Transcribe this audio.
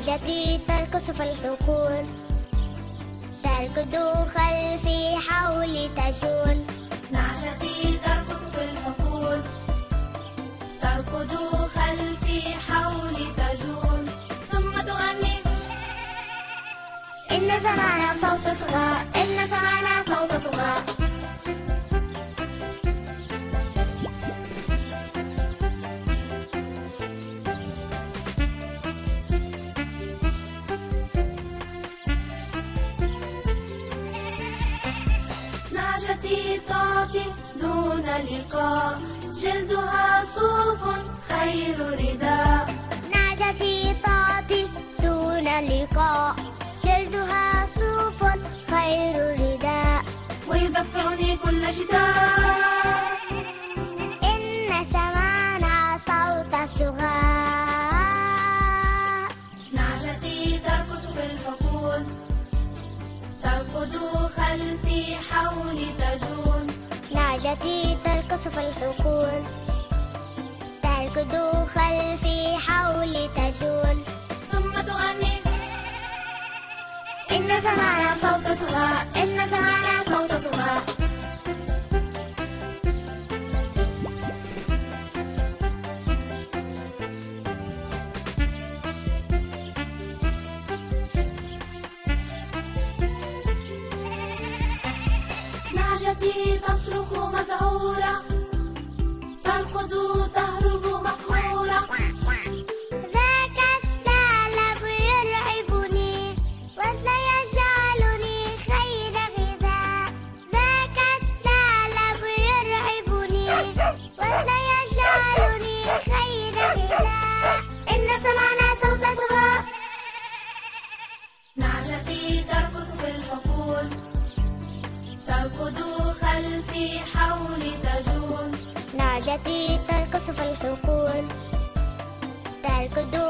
نعجتي ترقص في الحقول تركض خلفي حولي تجول. نعجتي ترقص في الحقول تركض خلفي حولي تجول. ثم تغني. إن سمعنا صوت صغار إن سمعنا تعطي دون لقاء. جلدها صوف خير رداء نعجتي تعطي دون لقاء. جلدها صوف خير رداء ويدفعني كل شتاء. إن سمعنا صوت نعجتي ترقص في الحقول. تركض خلفي حولي تجول. نعجتي ترقص في الحقول. تركض خلفي حولي تجول. ثم تغني. إن سمعنا صوت صغار إن سمعنا نعجتي تصرخ مذعورة تركض خلفي حولي تجول نعجتي ترقص في الحقول. تركض